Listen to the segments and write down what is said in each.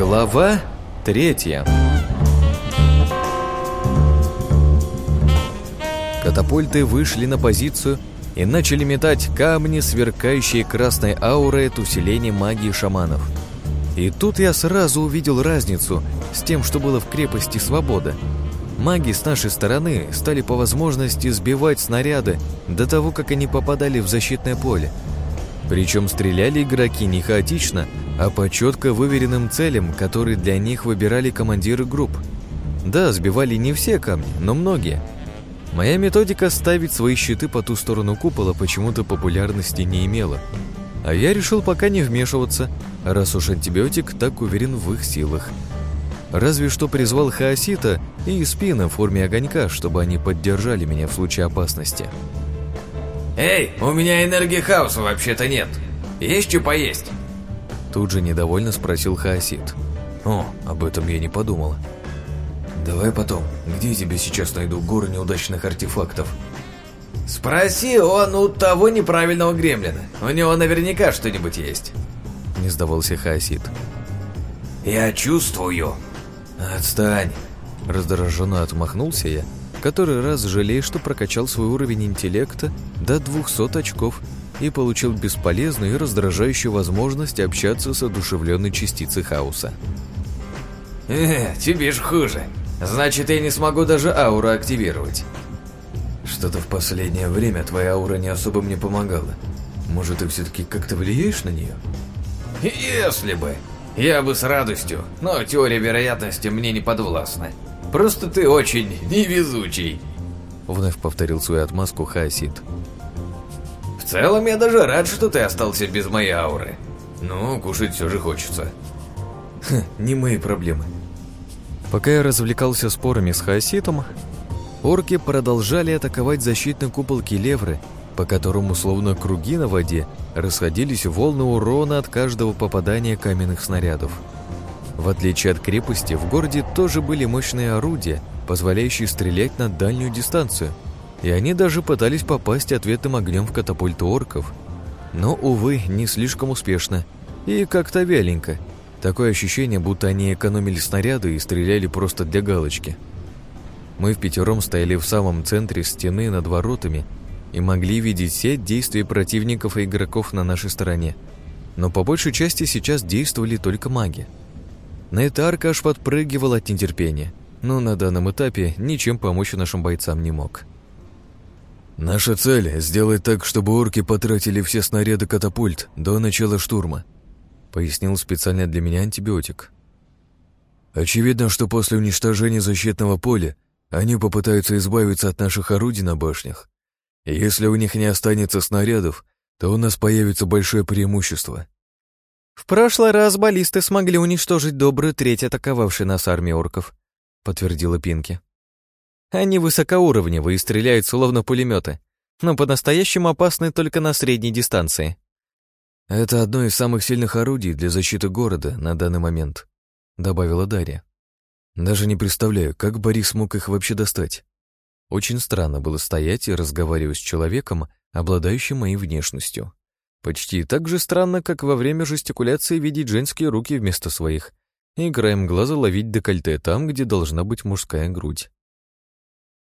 Глава третья Катапульты вышли на позицию и начали метать камни, сверкающие красной аурой от усиления магии шаманов. И тут я сразу увидел разницу с тем, что было в крепости Свобода. Маги с нашей стороны стали по возможности сбивать снаряды до того, как они попадали в защитное поле. Причем стреляли игроки не хаотично, а по четко выверенным целям, которые для них выбирали командиры групп. Да, сбивали не все камни, но многие. Моя методика ставить свои щиты по ту сторону купола почему-то популярности не имела. А я решил пока не вмешиваться, раз уж антибиотик так уверен в их силах. Разве что призвал Хаосита и Спина в форме огонька, чтобы они поддержали меня в случае опасности. «Эй, у меня энергии хаоса вообще-то нет. Есть что поесть?» Тут же недовольно спросил Хаосит. О, об этом я не подумала. Давай потом. Где я тебе сейчас найду горы неудачных артефактов? Спроси он у того неправильного гремлина. У него наверняка что-нибудь есть. Не сдавался Хаосит. Я чувствую. Отстань. Раздраженно отмахнулся я, который раз жалея, что прокачал свой уровень интеллекта до 200 очков и получил бесполезную и раздражающую возможность общаться с одушевленной частицей хаоса. «Э, тебе ж хуже. Значит, я не смогу даже ауру активировать». «Что-то в последнее время твоя аура не особо мне помогала. Может, ты все-таки как-то влияешь на нее?» «Если бы. Я бы с радостью, но теория вероятности мне не подвластна. Просто ты очень невезучий». Вновь повторил свою отмазку Хаосид. Целом, я даже рад, что ты остался без моей ауры. Ну, кушать все же хочется. Хм, не мои проблемы. Пока я развлекался спорами с Хаоситом, орки продолжали атаковать защитный купол Келевры, по которому, словно круги на воде, расходились волны урона от каждого попадания каменных снарядов. В отличие от крепости, в городе тоже были мощные орудия, позволяющие стрелять на дальнюю дистанцию, и они даже пытались попасть ответным огнем в катапульту орков. Но, увы, не слишком успешно и как-то вяленько. Такое ощущение, будто они экономили снаряды и стреляли просто для галочки. Мы в пятером стояли в самом центре стены над воротами и могли видеть все действия противников и игроков на нашей стороне. Но по большей части сейчас действовали только маги. На это арка аж подпрыгивал от нетерпения, но на данном этапе ничем помочь нашим бойцам не мог. «Наша цель — сделать так, чтобы орки потратили все снаряды катапульт до начала штурма», — пояснил специально для меня антибиотик. «Очевидно, что после уничтожения защитного поля они попытаются избавиться от наших орудий на башнях. И если у них не останется снарядов, то у нас появится большое преимущество». «В прошлый раз баллисты смогли уничтожить добрую треть атаковавшей нас армии орков», — подтвердила Пинки. «Они высокоуровневые и стреляют словно пулеметы, но по-настоящему опасны только на средней дистанции». «Это одно из самых сильных орудий для защиты города на данный момент», — добавила Дарья. «Даже не представляю, как Борис смог их вообще достать». Очень странно было стоять и разговаривать с человеком, обладающим моей внешностью. Почти так же странно, как во время жестикуляции видеть женские руки вместо своих и краем глаза ловить декольте там, где должна быть мужская грудь.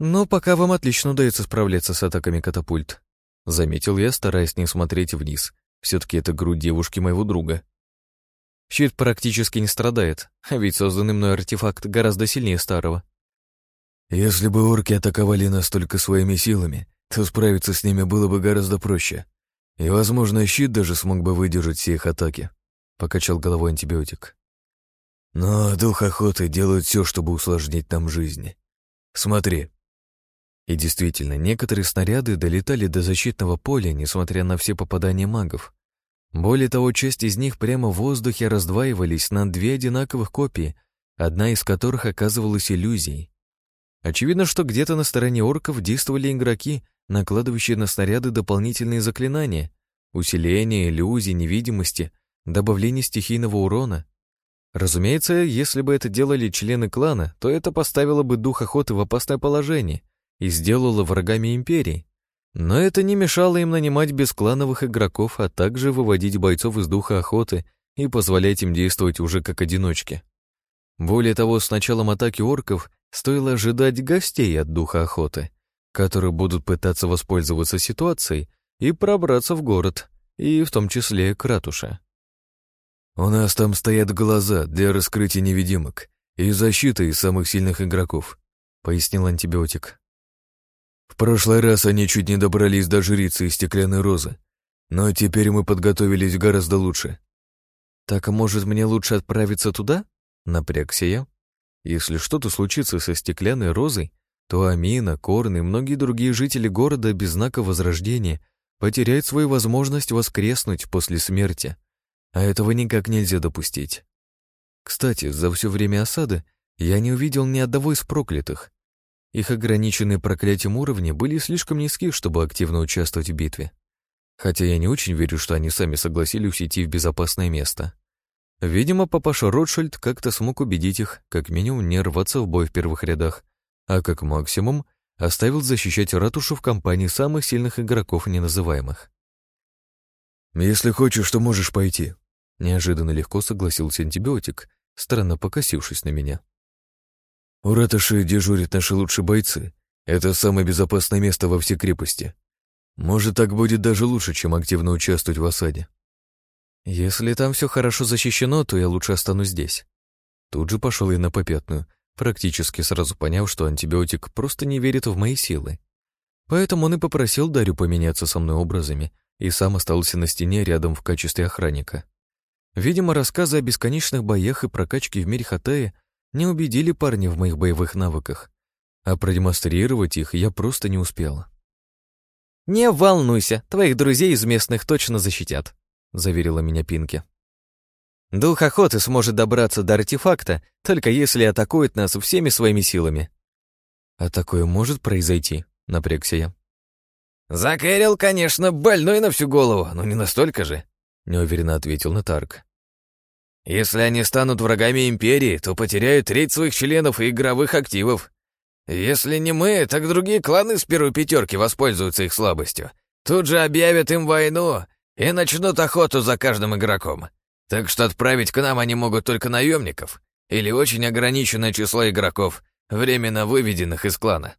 «Но пока вам отлично удается справляться с атаками катапульт», — заметил я, стараясь не смотреть вниз, все-таки это грудь девушки моего друга. Щит практически не страдает, а ведь созданный мной артефакт гораздо сильнее старого. Если бы орки атаковали нас только своими силами, то справиться с ними было бы гораздо проще. И, возможно, щит даже смог бы выдержать все их атаки, покачал головой антибиотик. Но дух охоты делает все, чтобы усложнить нам жизнь. Смотри. И действительно, некоторые снаряды долетали до защитного поля, несмотря на все попадания магов. Более того, часть из них прямо в воздухе раздваивались на две одинаковых копии, одна из которых оказывалась иллюзией. Очевидно, что где-то на стороне орков действовали игроки, накладывающие на снаряды дополнительные заклинания, усиление, иллюзии, невидимости, добавление стихийного урона. Разумеется, если бы это делали члены клана, то это поставило бы дух охоты в опасное положение и сделало врагами империи. Но это не мешало им нанимать бесклановых игроков, а также выводить бойцов из духа охоты и позволять им действовать уже как одиночки. Более того, с началом атаки орков стоило ожидать гостей от духа охоты, которые будут пытаться воспользоваться ситуацией и пробраться в город, и в том числе к ратуше. «У нас там стоят глаза для раскрытия невидимок и защиты из самых сильных игроков», — пояснил антибиотик. «В прошлый раз они чуть не добрались до жрицы из стеклянной розы, но теперь мы подготовились гораздо лучше». «Так, может, мне лучше отправиться туда?» — напрягся я. «Если что-то случится со стеклянной розой, то Амина, Корн и многие другие жители города без знака возрождения потеряют свою возможность воскреснуть после смерти, а этого никак нельзя допустить. Кстати, за все время осады я не увидел ни одного из проклятых. Их ограниченные проклятием уровни были слишком низки, чтобы активно участвовать в битве. Хотя я не очень верю, что они сами согласились идти в безопасное место. Видимо, папаша Ротшильд как-то смог убедить их, как минимум, не рваться в бой в первых рядах, а как максимум оставил защищать ратушу в компании самых сильных игроков неназываемых. «Если хочешь, то можешь пойти», — неожиданно легко согласился антибиотик, странно покосившись на меня. «У ратуши дежурят наши лучшие бойцы. Это самое безопасное место во всей крепости. Может, так будет даже лучше, чем активно участвовать в осаде». «Если там все хорошо защищено, то я лучше останусь здесь». Тут же пошел я на попятную, практически сразу поняв, что антибиотик просто не верит в мои силы. Поэтому он и попросил Дарью поменяться со мной образами и сам остался на стене рядом в качестве охранника. Видимо, рассказы о бесконечных боях и прокачке в мире Хатая не убедили парня в моих боевых навыках, а продемонстрировать их я просто не успел. «Не волнуйся, твоих друзей из местных точно защитят», — заверила меня Пинки. Дух охоты сможет добраться до артефакта, только если атакует нас всеми своими силами. А такое может произойти, напрягся я. Закэрил, конечно, больной на всю голову, но не настолько же, неуверенно ответил Натарк. Если они станут врагами Империи, то потеряют треть своих членов и игровых активов. Если не мы, так другие кланы с первой пятерки воспользуются их слабостью. Тут же объявят им войну и начнут охоту за каждым игроком. Так что отправить к нам они могут только наемников или очень ограниченное число игроков, временно выведенных из клана.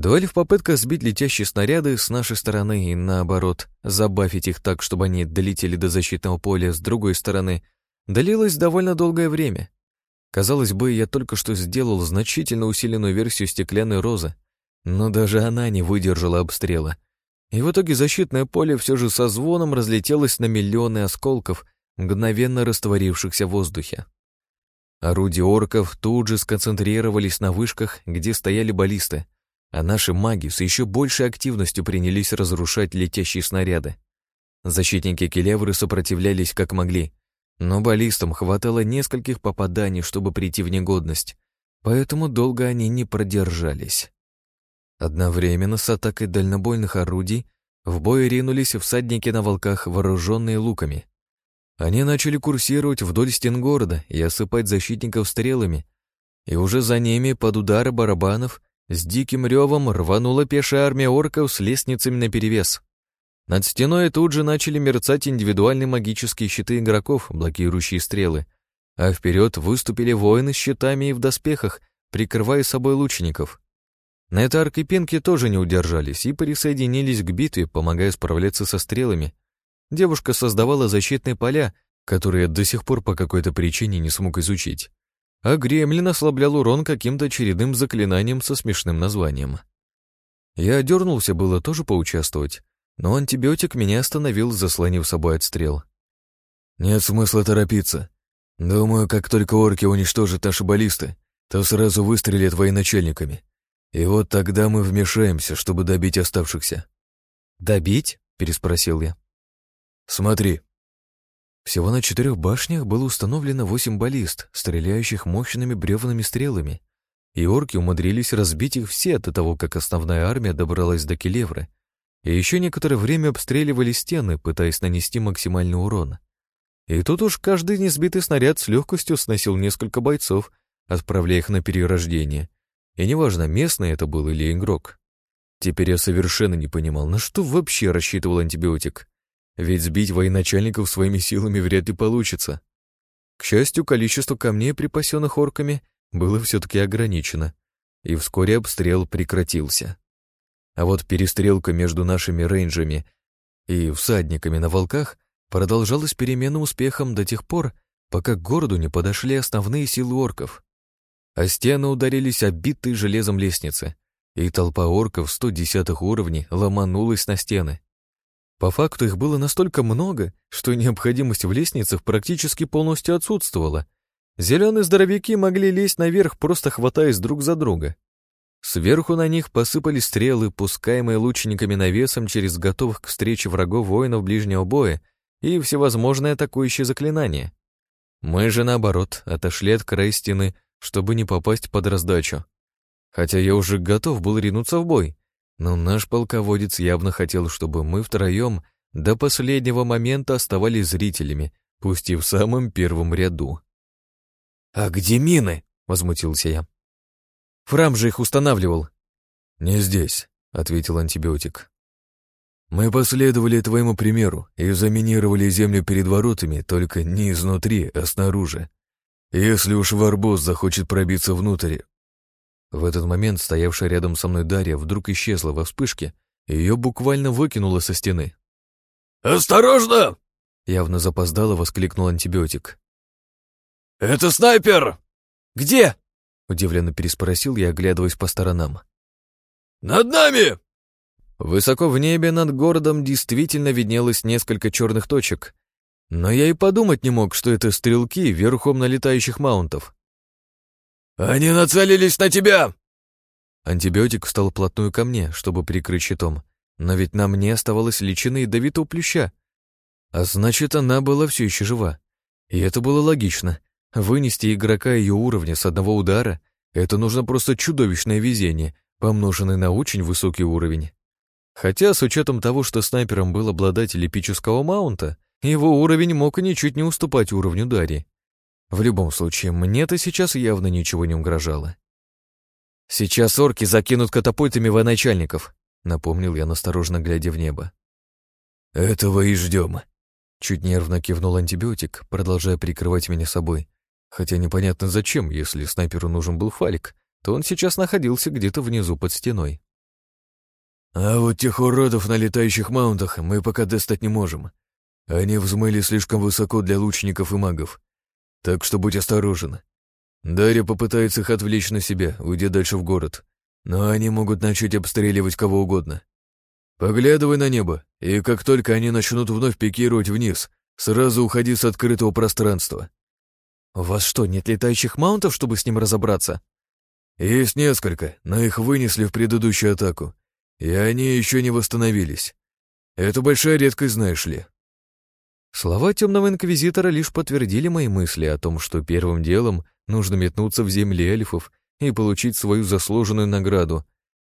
Дуэль в попытках сбить летящие снаряды с нашей стороны и, наоборот, забафить их так, чтобы они долетели до защитного поля с другой стороны, длилась довольно долгое время. Казалось бы, я только что сделал значительно усиленную версию стеклянной розы, но даже она не выдержала обстрела — и в итоге защитное поле все же со звоном разлетелось на миллионы осколков, мгновенно растворившихся в воздухе. Орудия орков тут же сконцентрировались на вышках, где стояли баллисты, а наши маги с еще большей активностью принялись разрушать летящие снаряды. Защитники Келевры сопротивлялись как могли, но баллистам хватало нескольких попаданий, чтобы прийти в негодность, поэтому долго они не продержались. Одновременно с атакой дальнобойных орудий в бой ринулись всадники на волках, вооруженные луками. Они начали курсировать вдоль стен города и осыпать защитников стрелами, и уже за ними под удары барабанов с диким ревом рванула пешая армия орков с лестницами наперевес. Над стеной тут же начали мерцать индивидуальные магические щиты игроков, блокирующие стрелы, а вперед выступили воины с щитами и в доспехах, прикрывая собой лучников. На это аркипенки тоже не удержались и присоединились к битве, помогая справляться со стрелами. Девушка создавала защитные поля, которые до сих пор по какой-то причине не смог изучить. А Гремлин ослаблял урон каким-то очередным заклинанием со смешным названием. Я дернулся было тоже поучаствовать, но антибиотик меня остановил, заслонив собой отстрел. «Нет смысла торопиться. Думаю, как только орки уничтожат наши баллисты, то сразу выстрелят военачальниками. И вот тогда мы вмешаемся, чтобы добить оставшихся. «Добить?» — переспросил я. «Смотри». Всего на четырех башнях было установлено восемь баллист, стреляющих мощными бревнами стрелами, и орки умудрились разбить их все до того, как основная армия добралась до Келевры, и еще некоторое время обстреливали стены, пытаясь нанести максимальный урон. И тут уж каждый несбитый снаряд с легкостью сносил несколько бойцов, отправляя их на перерождение, и неважно, местный это был или игрок. Теперь я совершенно не понимал, на что вообще рассчитывал антибиотик. Ведь сбить военачальников своими силами вряд ли получится. К счастью, количество камней, припасенных орками, было все-таки ограничено, и вскоре обстрел прекратился. А вот перестрелка между нашими рейнджами и всадниками на волках продолжалась переменным успехом до тех пор, пока к городу не подошли основные силы орков. А стены ударились обитые железом лестницы, и толпа орков 110 уровней ломанулась на стены. По факту их было настолько много, что необходимость в лестницах практически полностью отсутствовала. Зеленые здоровяки могли лезть наверх, просто хватаясь друг за друга. Сверху на них посыпались стрелы, пускаемые лучниками навесом через готовых к встрече врагов воинов ближнего боя и всевозможные атакующие заклинания. Мы же, наоборот, отошли от края стены, чтобы не попасть под раздачу. Хотя я уже готов был ринуться в бой, но наш полководец явно хотел, чтобы мы втроем до последнего момента оставались зрителями, пусть и в самом первом ряду. «А где мины?» — возмутился я. Фрам же их устанавливал. «Не здесь», — ответил антибиотик. «Мы последовали твоему примеру и заминировали землю перед воротами, только не изнутри, а снаружи. Если уж Варбос захочет пробиться внутрь...» В этот момент стоявшая рядом со мной Дарья вдруг исчезла во вспышке, и ее буквально выкинуло со стены. «Осторожно!» — явно запоздало воскликнул антибиотик. «Это снайпер!» «Где?» Удивленно переспросил я, оглядываясь по сторонам. «Над нами!» Высоко в небе над городом действительно виднелось несколько черных точек, но я и подумать не мог, что это стрелки верхом на летающих маунтов. «Они нацелились на тебя!» Антибиотик встал плотную ко мне, чтобы прикрыть щитом, но ведь на мне оставалась личина ядовитого плюща. А значит, она была все еще жива. И это было логично. Вынести игрока ее уровня с одного удара — это нужно просто чудовищное везение, помноженное на очень высокий уровень. Хотя, с учетом того, что снайпером был обладатель эпического маунта, его уровень мог ничуть не уступать уровню Дарьи. В любом случае, мне-то сейчас явно ничего не угрожало. «Сейчас орки закинут катапультами военачальников», — напомнил я, насторожно глядя в небо. «Этого и ждем», — чуть нервно кивнул антибиотик, продолжая прикрывать меня собой. Хотя непонятно зачем, если снайперу нужен был фалик, то он сейчас находился где-то внизу под стеной. «А вот тех уродов на летающих маунтах мы пока достать не можем. Они взмыли слишком высоко для лучников и магов. Так что будь осторожен. Дарья попытается их отвлечь на себя, уйдя дальше в город, но они могут начать обстреливать кого угодно. Поглядывай на небо, и как только они начнут вновь пикировать вниз, сразу уходи с открытого пространства. «У вас что, нет летающих маунтов, чтобы с ним разобраться?» «Есть несколько, но их вынесли в предыдущую атаку, и они еще не восстановились. Это большая редкость, знаешь ли». Слова темного инквизитора лишь подтвердили мои мысли о том, что первым делом нужно метнуться в земли эльфов и получить свою заслуженную награду.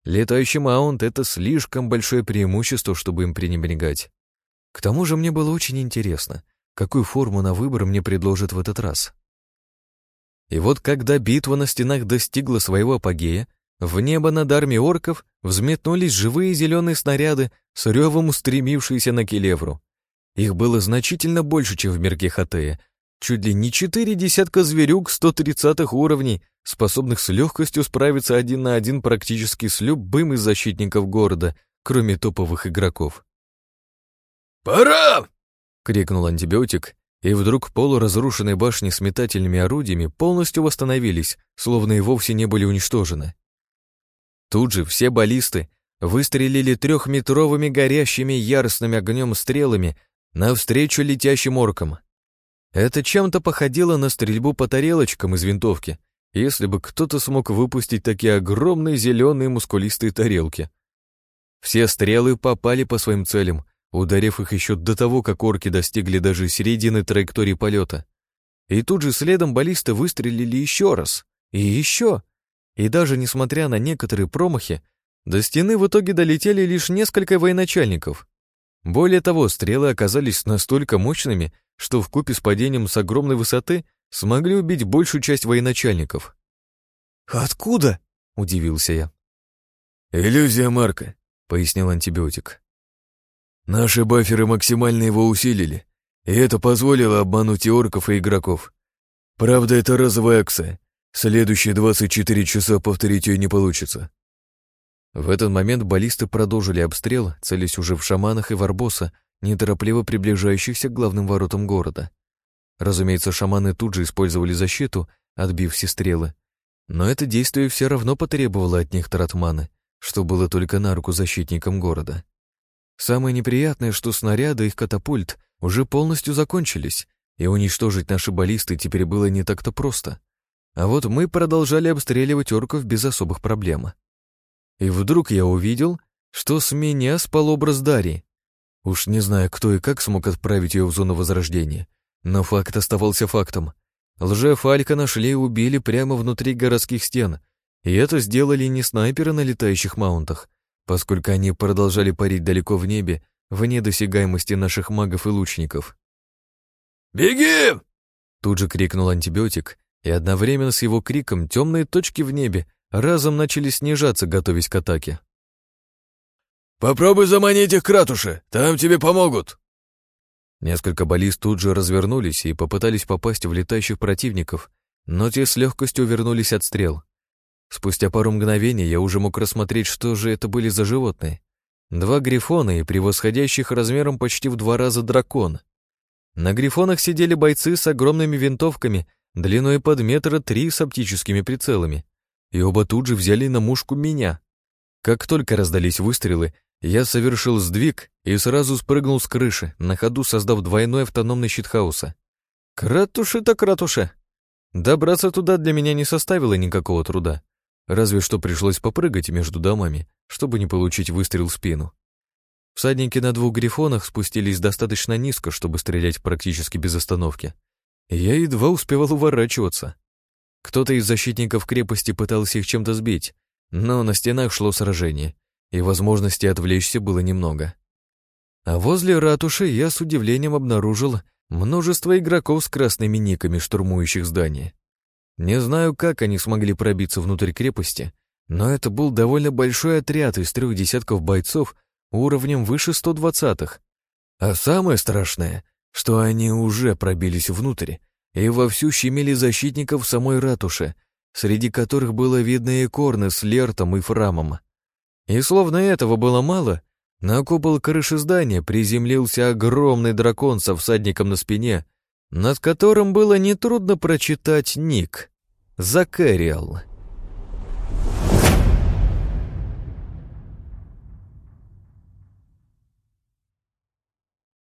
Летающий маунт — это слишком большое преимущество, чтобы им пренебрегать. К тому же мне было очень интересно, какую форму на выбор мне предложат в этот раз. И вот когда битва на стенах достигла своего апогея, в небо над армией орков взметнулись живые зеленые снаряды с ревом устремившиеся на Келевру. Их было значительно больше, чем в мирке Хатея. Чуть ли не четыре десятка зверюк 130-х уровней, способных с легкостью справиться один на один практически с любым из защитников города, кроме топовых игроков. «Пора!» — крикнул антибиотик, и вдруг полуразрушенные башни с метательными орудиями полностью восстановились, словно и вовсе не были уничтожены. Тут же все баллисты выстрелили трехметровыми горящими яростными огнем стрелами навстречу летящим оркам. Это чем-то походило на стрельбу по тарелочкам из винтовки, если бы кто-то смог выпустить такие огромные зеленые мускулистые тарелки. Все стрелы попали по своим целям, ударив их еще до того, как орки достигли даже середины траектории полета. И тут же следом баллисты выстрелили еще раз. И еще. И даже несмотря на некоторые промахи, до стены в итоге долетели лишь несколько военачальников. Более того, стрелы оказались настолько мощными, что в купе с падением с огромной высоты смогли убить большую часть военачальников. «Откуда?» — удивился я. «Иллюзия Марка», — пояснил антибиотик. Наши баферы максимально его усилили, и это позволило обмануть и орков, и игроков. Правда, это разовая акция. Следующие 24 часа повторить ее не получится. В этот момент баллисты продолжили обстрел, целясь уже в шаманах и варбоса, неторопливо приближающихся к главным воротам города. Разумеется, шаманы тут же использовали защиту, отбив все стрелы. Но это действие все равно потребовало от них тратманы, что было только на руку защитникам города. Самое неприятное, что снаряды их катапульт уже полностью закончились, и уничтожить наши баллисты теперь было не так-то просто. А вот мы продолжали обстреливать орков без особых проблем. И вдруг я увидел, что с меня спал образ Дарьи. Уж не знаю, кто и как смог отправить ее в зону возрождения, но факт оставался фактом. Лже-Фалька нашли и убили прямо внутри городских стен, и это сделали не снайперы на летающих маунтах, поскольку они продолжали парить далеко в небе, вне досягаемости наших магов и лучников. «Беги!» Тут же крикнул антибиотик, и одновременно с его криком темные точки в небе разом начали снижаться, готовясь к атаке. «Попробуй заманить их к ратуше, там тебе помогут!» Несколько баллист тут же развернулись и попытались попасть в летающих противников, но те с легкостью увернулись от стрел. Спустя пару мгновений я уже мог рассмотреть, что же это были за животные. Два грифона и превосходящих размером почти в два раза дракон. На грифонах сидели бойцы с огромными винтовками, длиной под метра три с оптическими прицелами, и оба тут же взяли на мушку меня. Как только раздались выстрелы, я совершил сдвиг и сразу спрыгнул с крыши, на ходу создав двойной автономный щит хаоса. Кратуши так кратуша. Добраться туда для меня не составило никакого труда. Разве что пришлось попрыгать между домами, чтобы не получить выстрел в спину. Всадники на двух грифонах спустились достаточно низко, чтобы стрелять практически без остановки. Я едва успевал уворачиваться. Кто-то из защитников крепости пытался их чем-то сбить, но на стенах шло сражение, и возможности отвлечься было немного. А возле ратуши я с удивлением обнаружил множество игроков с красными никами, штурмующих здание. Не знаю, как они смогли пробиться внутрь крепости, но это был довольно большой отряд из трех десятков бойцов уровнем выше 120-х. А самое страшное, что они уже пробились внутрь и вовсю щемили защитников самой ратуши, среди которых было видно и Корны с Лертом и Фрамом. И словно этого было мало, на купол крыши здания приземлился огромный дракон со всадником на спине, над которым было нетрудно прочитать ник — Закэриал.